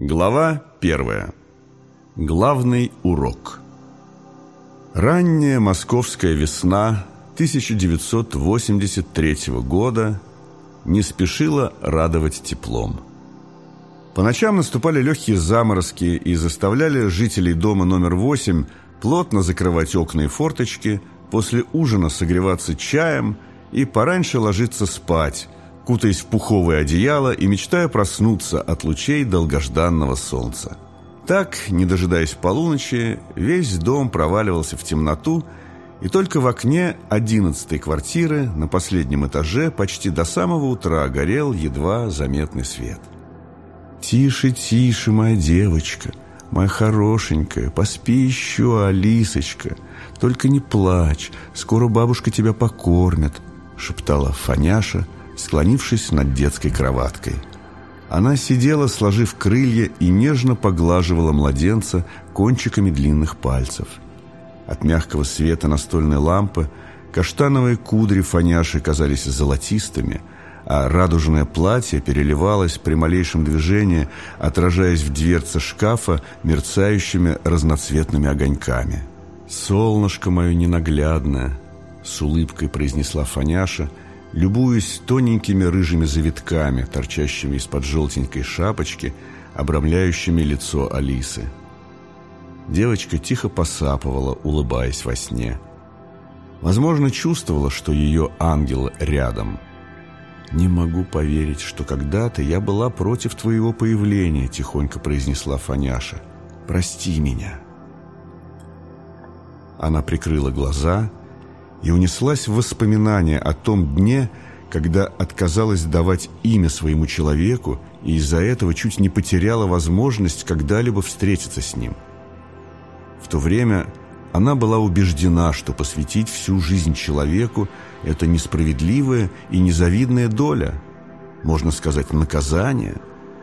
Глава первая. Главный урок. Ранняя московская весна 1983 года не спешила радовать теплом. По ночам наступали легкие заморозки и заставляли жителей дома номер 8 плотно закрывать окна и форточки, после ужина согреваться чаем и пораньше ложиться спать, кутаясь в пуховое одеяло и мечтая проснуться от лучей долгожданного солнца. Так, не дожидаясь полуночи, весь дом проваливался в темноту, и только в окне одиннадцатой квартиры на последнем этаже почти до самого утра горел едва заметный свет. «Тише, тише, моя девочка, моя хорошенькая, поспи еще, Алисочка, только не плачь, скоро бабушка тебя покормит», шептала Фаняша, склонившись над детской кроваткой. Она сидела, сложив крылья, и нежно поглаживала младенца кончиками длинных пальцев. От мягкого света настольной лампы каштановые кудри фаняши казались золотистыми, а радужное платье переливалось при малейшем движении, отражаясь в дверце шкафа мерцающими разноцветными огоньками. «Солнышко мое ненаглядное!» — с улыбкой произнесла Фаняша — любуясь тоненькими рыжими завитками, торчащими из-под желтенькой шапочки, обрамляющими лицо Алисы. Девочка тихо посапывала, улыбаясь во сне. Возможно, чувствовала, что ее ангел рядом. «Не могу поверить, что когда-то я была против твоего появления», — тихонько произнесла Фаняша. «Прости меня». Она прикрыла глаза и унеслась в воспоминания о том дне, когда отказалась давать имя своему человеку и из-за этого чуть не потеряла возможность когда-либо встретиться с ним. В то время она была убеждена, что посвятить всю жизнь человеку – это несправедливая и незавидная доля, можно сказать, наказание.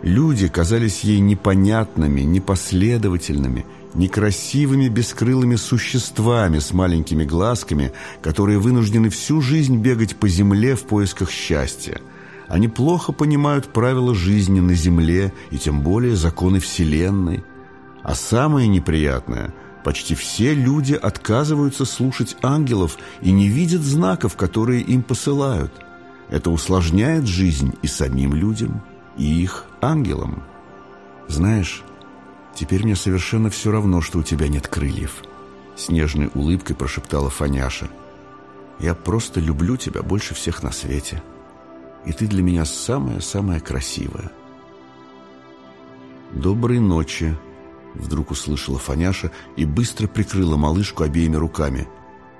Люди казались ей непонятными, непоследовательными некрасивыми бескрылыми существами с маленькими глазками, которые вынуждены всю жизнь бегать по земле в поисках счастья. Они плохо понимают правила жизни на земле и тем более законы Вселенной. А самое неприятное – почти все люди отказываются слушать ангелов и не видят знаков, которые им посылают. Это усложняет жизнь и самим людям, и их ангелам. Знаешь, «Теперь мне совершенно все равно, что у тебя нет крыльев», — с нежной улыбкой прошептала Фаняша. «Я просто люблю тебя больше всех на свете, и ты для меня самая-самая красивая». «Доброй ночи», — вдруг услышала Фаняша и быстро прикрыла малышку обеими руками.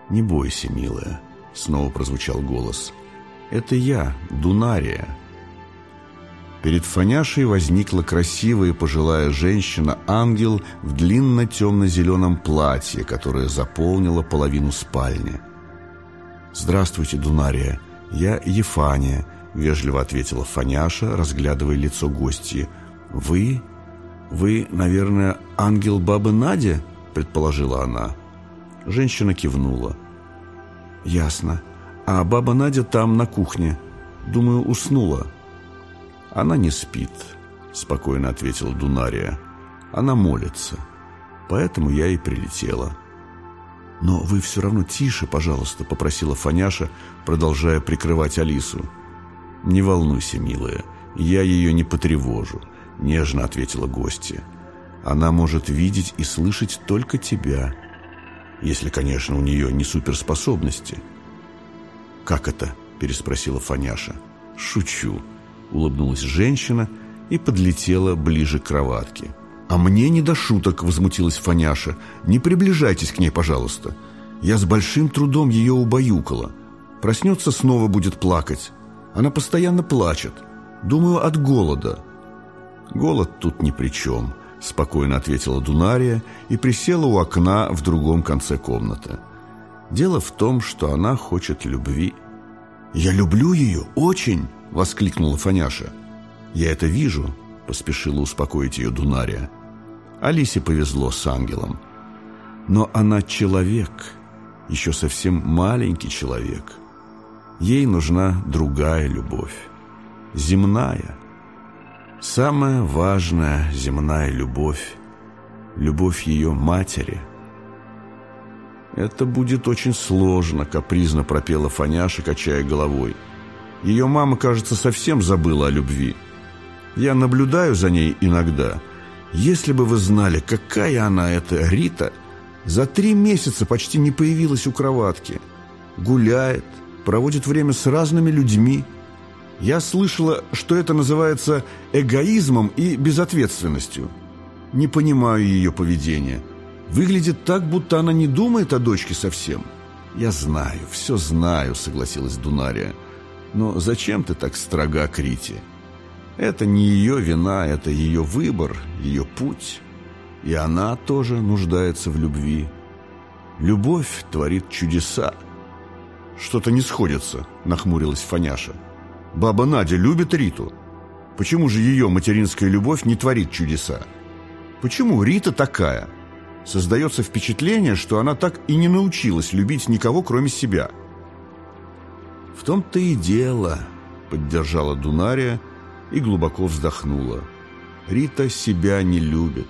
«Не бойся, милая», — снова прозвучал голос. «Это я, Дунария». Перед Фаняшей возникла красивая пожилая женщина-ангел в длинно-темно-зеленом платье, которое заполнило половину спальни. «Здравствуйте, Дунария, я Ефания», — вежливо ответила Фаняша, разглядывая лицо гостьи. «Вы? Вы, наверное, ангел бабы Надя?» — предположила она. Женщина кивнула. «Ясно. А баба Надя там, на кухне. Думаю, уснула». «Она не спит», — спокойно ответила Дунария. «Она молится. Поэтому я и прилетела». «Но вы все равно тише, пожалуйста», — попросила Фаняша, продолжая прикрывать Алису. «Не волнуйся, милая, я ее не потревожу», — нежно ответила гостья. «Она может видеть и слышать только тебя, если, конечно, у нее не суперспособности». «Как это?» — переспросила Фаняша. «Шучу», улыбнулась женщина и подлетела ближе к кроватке. «А мне не до шуток», — возмутилась Фаняша. «Не приближайтесь к ней, пожалуйста. Я с большим трудом ее убаюкала. Проснется, снова будет плакать. Она постоянно плачет. Думаю, от голода». «Голод тут ни при чем», — спокойно ответила Дунария и присела у окна в другом конце комнаты. «Дело в том, что она хочет любви». «Я люблю ее очень!» — воскликнула Фаняша. «Я это вижу», — поспешила успокоить ее Дунария. Алисе повезло с ангелом. Но она человек, еще совсем маленький человек. Ей нужна другая любовь, земная. Самая важная земная любовь, любовь ее матери. «Это будет очень сложно», — капризно пропела Фаняша, качая головой. Ее мама, кажется, совсем забыла о любви. Я наблюдаю за ней иногда. Если бы вы знали, какая она, эта Рита, за три месяца почти не появилась у кроватки. Гуляет, проводит время с разными людьми. Я слышала, что это называется эгоизмом и безответственностью. Не понимаю ее поведения. Выглядит так, будто она не думает о дочке совсем. Я знаю, все знаю, согласилась Дунария. Но зачем ты так строга к Рите? Это не ее вина, это ее выбор, ее путь. И она тоже нуждается в любви. Любовь творит чудеса. Что-то не сходится, нахмурилась Фаняша. Баба Надя любит Риту. Почему же ее материнская любовь не творит чудеса? Почему Рита такая? Создается впечатление, что она так и не научилась любить никого, кроме себя. В том-то и дело, поддержала Дунария, и глубоко вздохнула. Рита себя не любит.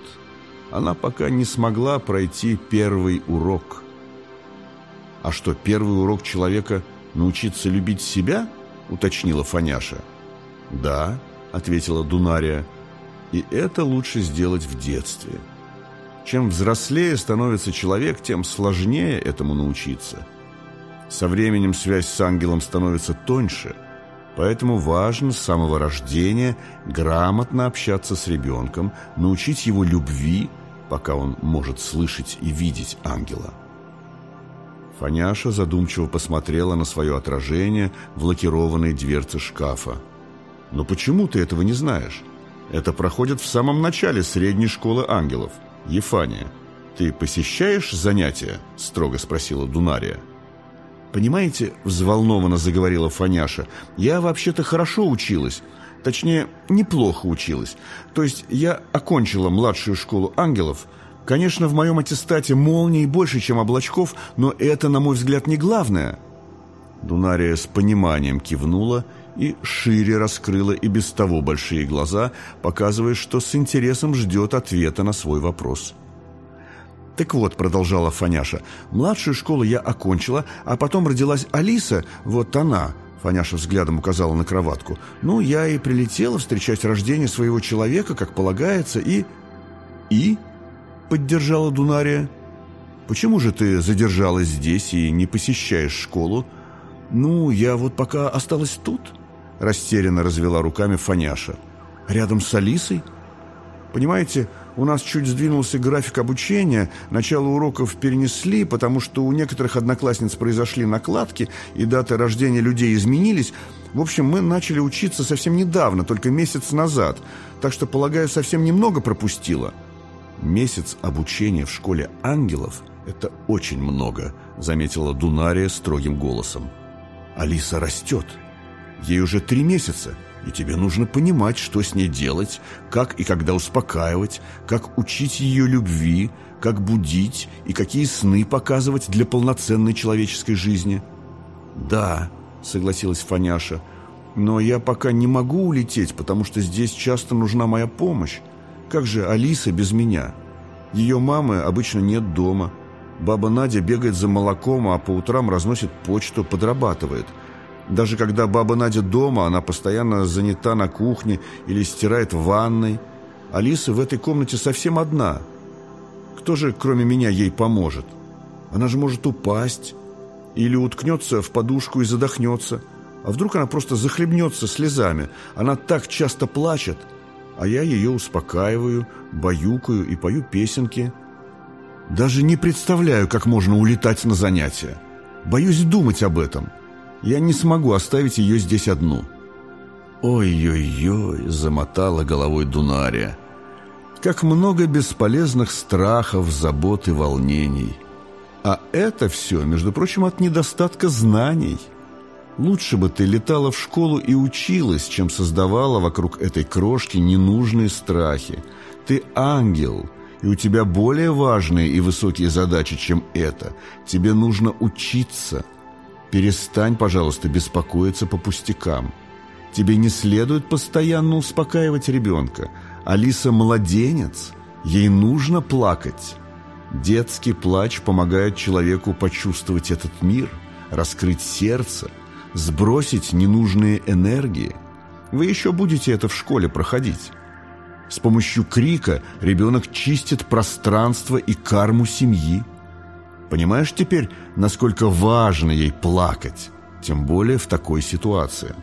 Она пока не смогла пройти первый урок. А что, первый урок человека научиться любить себя? Уточнила Фаняша. Да, ответила Дунария. И это лучше сделать в детстве. Чем взрослее становится человек, тем сложнее этому научиться. Со временем связь с ангелом становится тоньше – Поэтому важно с самого рождения грамотно общаться с ребенком, научить его любви, пока он может слышать и видеть ангела. Фаняша задумчиво посмотрела на свое отражение в лакированной дверце шкафа. «Но почему ты этого не знаешь? Это проходит в самом начале средней школы ангелов. Ефания, ты посещаешь занятия?» – строго спросила Дунария. «Понимаете, — взволнованно заговорила Фаняша, — я вообще-то хорошо училась. Точнее, неплохо училась. То есть я окончила младшую школу ангелов. Конечно, в моем аттестате молний больше, чем облачков, но это, на мой взгляд, не главное». Дунария с пониманием кивнула и шире раскрыла и без того большие глаза, показывая, что с интересом ждет ответа на свой вопрос. «Так вот», — продолжала Фаняша, — «младшую школу я окончила, а потом родилась Алиса, вот она». Фаняша взглядом указала на кроватку. «Ну, я и прилетела встречать рождение своего человека, как полагается, и...» «И?» — поддержала Дунария. «Почему же ты задержалась здесь и не посещаешь школу?» «Ну, я вот пока осталась тут», — растерянно развела руками Фаняша. «Рядом с Алисой?» «Понимаете, у нас чуть сдвинулся график обучения, начало уроков перенесли, потому что у некоторых одноклассниц произошли накладки, и даты рождения людей изменились. В общем, мы начали учиться совсем недавно, только месяц назад, так что, полагаю, совсем немного пропустила. Месяц обучения в школе ангелов – это очень много, заметила Дунария строгим голосом. Алиса растет. Ей уже три месяца – и тебе нужно понимать, что с ней делать, как и когда успокаивать, как учить ее любви, как будить и какие сны показывать для полноценной человеческой жизни. «Да», — согласилась Фаняша, — «но я пока не могу улететь, потому что здесь часто нужна моя помощь. Как же Алиса без меня? Ее мамы обычно нет дома. Баба Надя бегает за молоком, а по утрам разносит почту, подрабатывает». Даже когда баба Надя дома, она постоянно занята на кухне или стирает в ванной. Алиса в этой комнате совсем одна. Кто же, кроме меня, ей поможет? Она же может упасть или уткнется в подушку и задохнется. А вдруг она просто захлебнется слезами? Она так часто плачет, а я ее успокаиваю, баюкаю и пою песенки. Даже не представляю, как можно улетать на занятия. Боюсь думать об этом. Я не смогу оставить ее здесь одну». «Ой-ой-ой», — замотала головой Дунария. «Как много бесполезных страхов, забот и волнений. А это все, между прочим, от недостатка знаний. Лучше бы ты летала в школу и училась, чем создавала вокруг этой крошки ненужные страхи. Ты ангел, и у тебя более важные и высокие задачи, чем это. Тебе нужно учиться». Перестань, пожалуйста, беспокоиться по пустякам. Тебе не следует постоянно успокаивать ребенка. Алиса младенец, ей нужно плакать. Детский плач помогает человеку почувствовать этот мир, раскрыть сердце, сбросить ненужные энергии. Вы еще будете это в школе проходить. С помощью крика ребенок чистит пространство и карму семьи. Понимаешь теперь, насколько важно ей плакать, тем более в такой ситуации?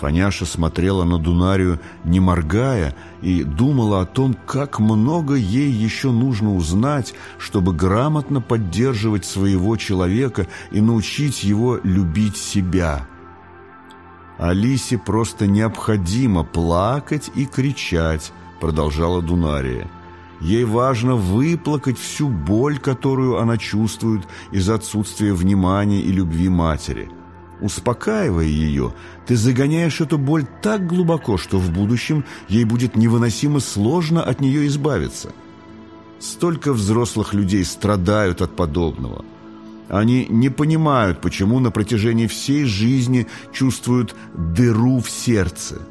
Фаняша смотрела на Дунарию, не моргая, и думала о том, как много ей еще нужно узнать, чтобы грамотно поддерживать своего человека и научить его любить себя. Алисе просто необходимо плакать и кричать, продолжала Дунария. Ей важно выплакать всю боль, которую она чувствует из отсутствия внимания и любви матери – Успокаивая ее, ты загоняешь эту боль так глубоко, что в будущем ей будет невыносимо сложно от нее избавиться. Столько взрослых людей страдают от подобного. Они не понимают, почему на протяжении всей жизни чувствуют дыру в сердце,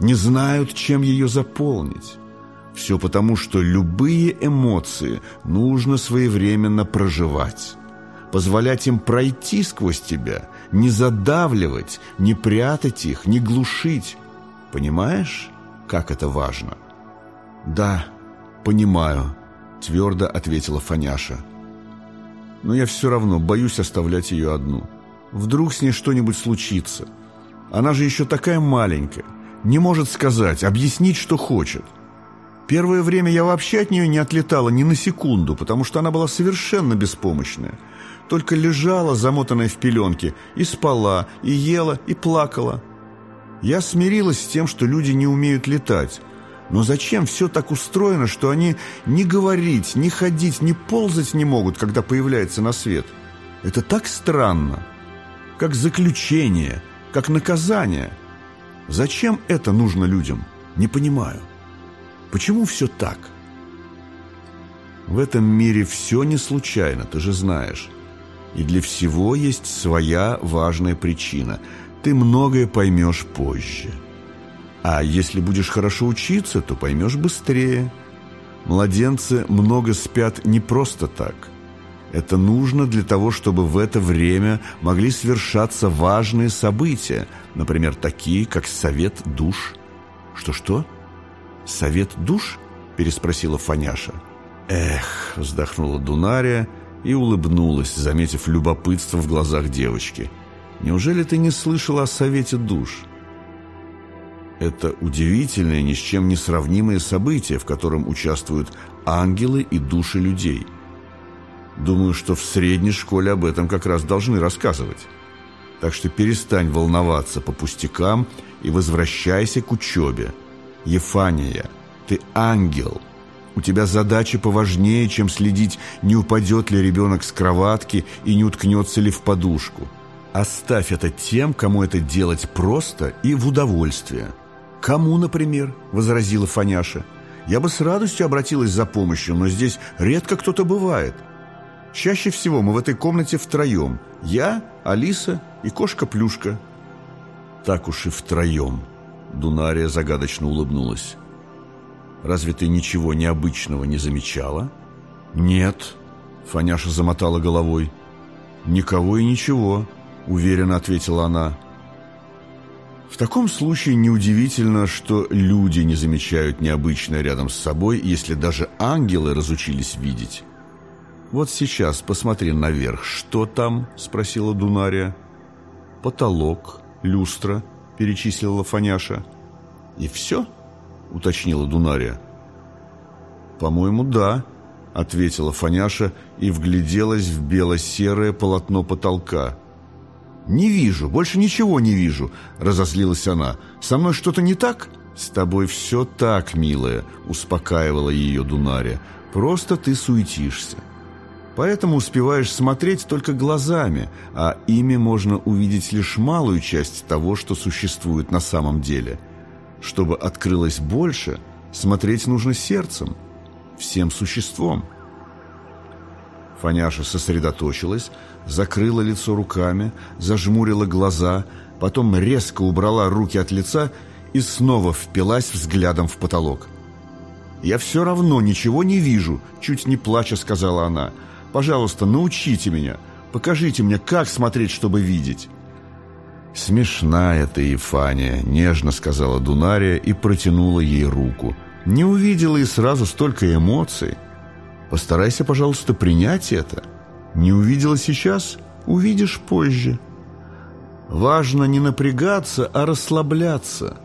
не знают, чем ее заполнить. Все потому, что любые эмоции нужно своевременно проживать позволять им пройти сквозь тебя, не задавливать, не прятать их, не глушить. Понимаешь, как это важно? Да, понимаю, твердо ответила Фаняша. Но я все равно боюсь оставлять ее одну. Вдруг с ней что-нибудь случится. Она же еще такая маленькая, не может сказать, объяснить, что хочет. Первое время я вообще от нее не отлетала ни на секунду, потому что она была совершенно беспомощная – только лежала, замотанная в пеленке, и спала, и ела, и плакала. Я смирилась с тем, что люди не умеют летать. Но зачем все так устроено, что они ни говорить, ни ходить, ни ползать не могут, когда появляются на свет? Это так странно. Как заключение, как наказание. Зачем это нужно людям? Не понимаю. Почему все так? В этом мире все не случайно, ты же знаешь. И для всего есть своя важная причина. Ты многое поймешь позже. А если будешь хорошо учиться, то поймешь быстрее. Младенцы много спят не просто так. Это нужно для того, чтобы в это время могли свершаться важные события, например, такие, как совет душ. Что-что? Совет душ? переспросила Фаняша. Эх, вздохнула Дунария и улыбнулась, заметив любопытство в глазах девочки. «Неужели ты не слышала о совете душ?» Это удивительное, ни с чем не сравнимое событие, в котором участвуют ангелы и души людей. Думаю, что в средней школе об этом как раз должны рассказывать. Так что перестань волноваться по пустякам и возвращайся к учебе. Ефания, ты ангел – у тебя задача поважнее, чем следить, не упадет ли ребенок с кроватки и не уткнется ли в подушку. Оставь это тем, кому это делать просто и в удовольствие. «Кому, например?» – возразила Фаняша. «Я бы с радостью обратилась за помощью, но здесь редко кто-то бывает. Чаще всего мы в этой комнате втроем. Я, Алиса и кошка-плюшка». «Так уж и втроем», – Дунария загадочно улыбнулась. Разве ты ничего необычного не замечала?» «Нет», — Фаняша замотала головой. «Никого и ничего», — уверенно ответила она. В таком случае неудивительно, что люди не замечают необычное рядом с собой, если даже ангелы разучились видеть. «Вот сейчас посмотри наверх. Что там?» — спросила Дунария. «Потолок, люстра», — перечислила Фаняша. «И все?» — уточнила Дунария. «По-моему, да», — ответила Фаняша и вгляделась в бело-серое полотно потолка. «Не вижу, больше ничего не вижу», — разозлилась она. «Со мной что-то не так?» «С тобой все так, милая», — успокаивала ее Дунария. «Просто ты суетишься. Поэтому успеваешь смотреть только глазами, а ими можно увидеть лишь малую часть того, что существует на самом деле». Чтобы открылось больше, смотреть нужно сердцем, всем существом. Фаняша сосредоточилась, закрыла лицо руками, зажмурила глаза, потом резко убрала руки от лица и снова впилась взглядом в потолок. «Я все равно ничего не вижу», — чуть не плача сказала она. «Пожалуйста, научите меня, покажите мне, как смотреть, чтобы видеть». «Смешная ты, Ефания», — нежно сказала Дунария и протянула ей руку. «Не увидела и сразу столько эмоций. Постарайся, пожалуйста, принять это. Не увидела сейчас — увидишь позже. Важно не напрягаться, а расслабляться,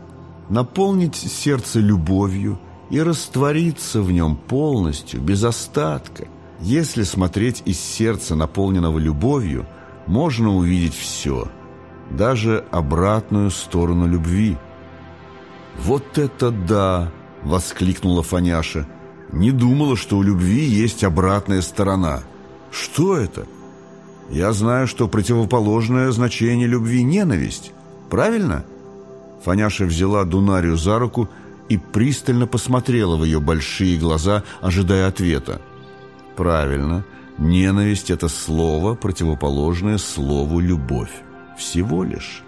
наполнить сердце любовью и раствориться в нем полностью, без остатка. Если смотреть из сердца, наполненного любовью, можно увидеть все — даже обратную сторону любви. «Вот это да!» — воскликнула Фаняша. «Не думала, что у любви есть обратная сторона. Что это?» «Я знаю, что противоположное значение любви — ненависть. Правильно?» Фаняша взяла Дунарию за руку и пристально посмотрела в ее большие глаза, ожидая ответа. «Правильно. Ненависть — это слово, противоположное слову «любовь» всего лишь.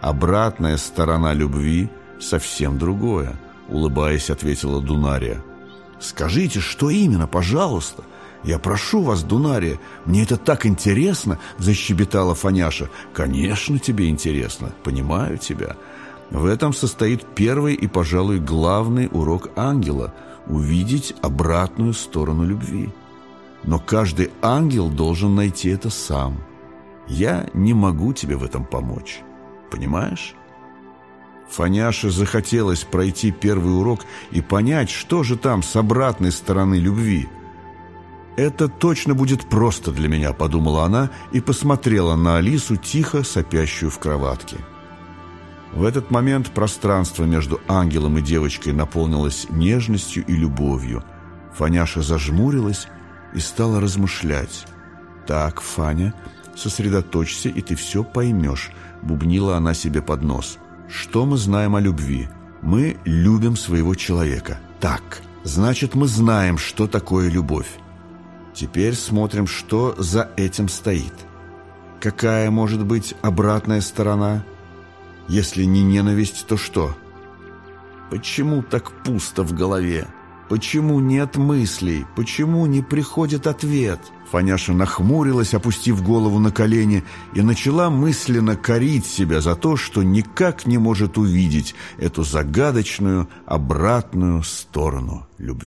Обратная сторона любви совсем другое, улыбаясь, ответила Дунария. Скажите, что именно, пожалуйста? Я прошу вас, Дунария, мне это так интересно, защебетала Фаняша. Конечно, тебе интересно, понимаю тебя. В этом состоит первый и, пожалуй, главный урок ангела – увидеть обратную сторону любви. Но каждый ангел должен найти это сам – я не могу тебе в этом помочь. Понимаешь? Фаняше захотелось пройти первый урок и понять, что же там с обратной стороны любви. «Это точно будет просто для меня», — подумала она и посмотрела на Алису, тихо сопящую в кроватке. В этот момент пространство между ангелом и девочкой наполнилось нежностью и любовью. Фаняша зажмурилась и стала размышлять. «Так, Фаня, сосредоточься, и ты все поймешь», — бубнила она себе под нос. «Что мы знаем о любви? Мы любим своего человека. Так, значит, мы знаем, что такое любовь. Теперь смотрим, что за этим стоит. Какая может быть обратная сторона? Если не ненависть, то что? Почему так пусто в голове? Почему нет мыслей? Почему не приходит ответ?» Фаняша нахмурилась, опустив голову на колени, и начала мысленно корить себя за то, что никак не может увидеть эту загадочную обратную сторону любви.